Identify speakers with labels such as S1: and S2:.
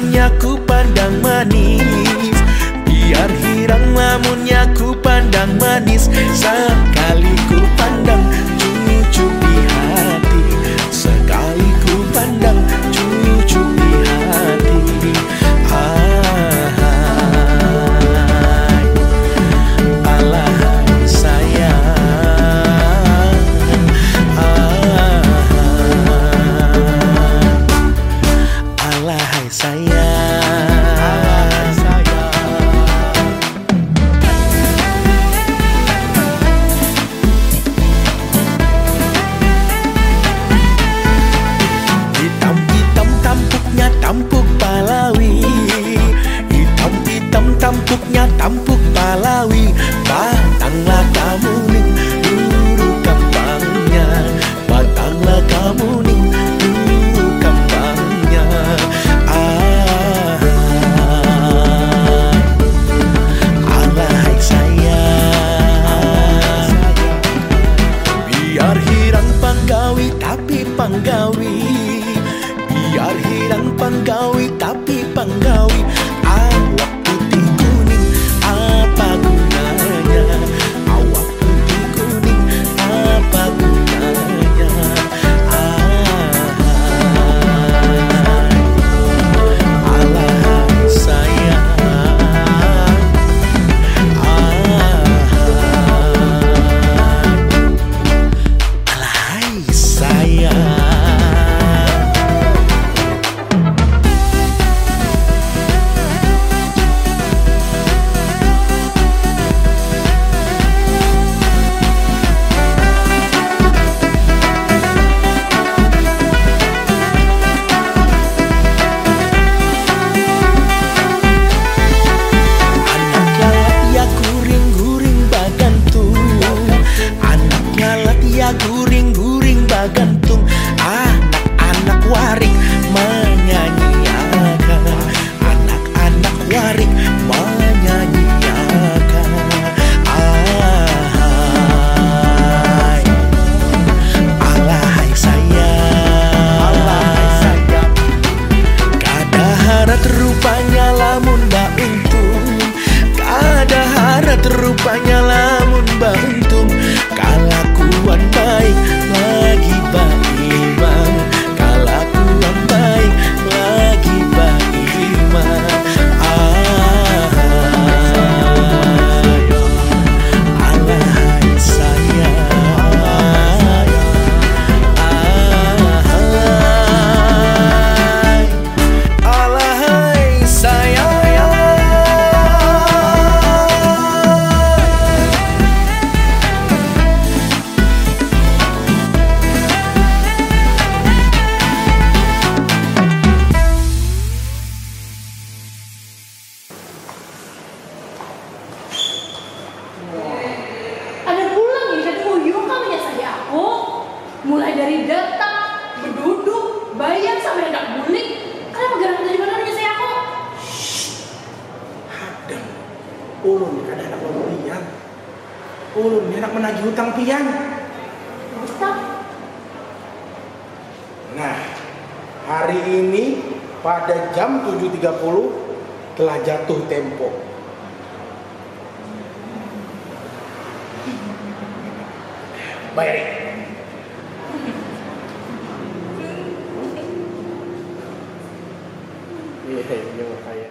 S1: lamunnya ku pandang manis. Biar hirang lamunnya ku pandang manis. Sekali panggawi Biar hilang
S2: panggawi tapi panggawi dan Uyung kan menyasari aku. Mulai dari datang, berduduk, bayar sampai hendak bulik. Kenapa gara dari mana menyasari aku?
S3: Hadam. Ulun kada anak lalu pian. Ulun anak menagih hutang pian.
S2: Utang.
S3: Nah, hari ini pada jam 7.30 telah jatuh tempo. baik như thì nhưng